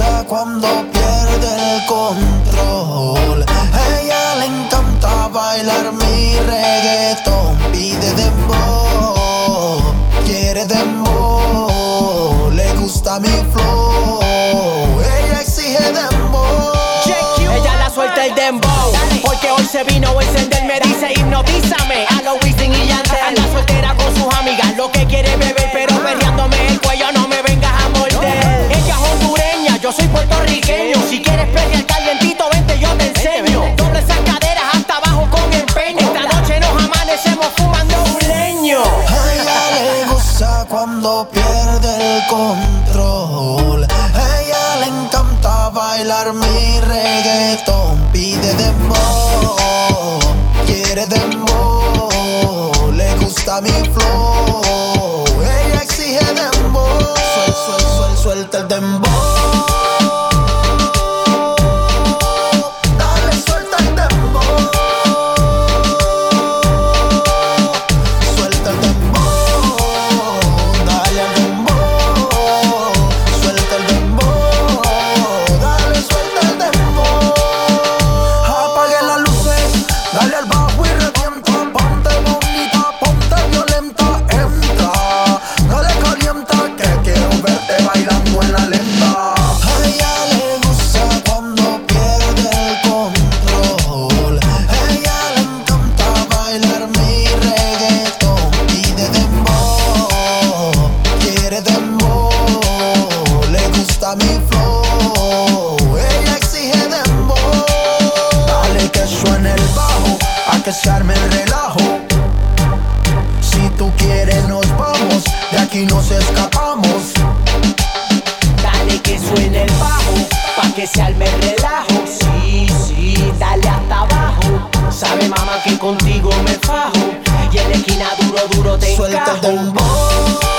pasa cuando pierde el control. el control. A ella le encanta bailar mi reggaetón. Pide dembow, quiere dembow. que se arme el relajo. Si tú quieres nos vamos, de aquí nos escapamos. Dale que suene el bajo, pa' que se arme el relajo. Sí, sí, dale hasta abajo. Sabe mamá que contigo me fajo, y en la esquina duro, duro te Suelta encajo. El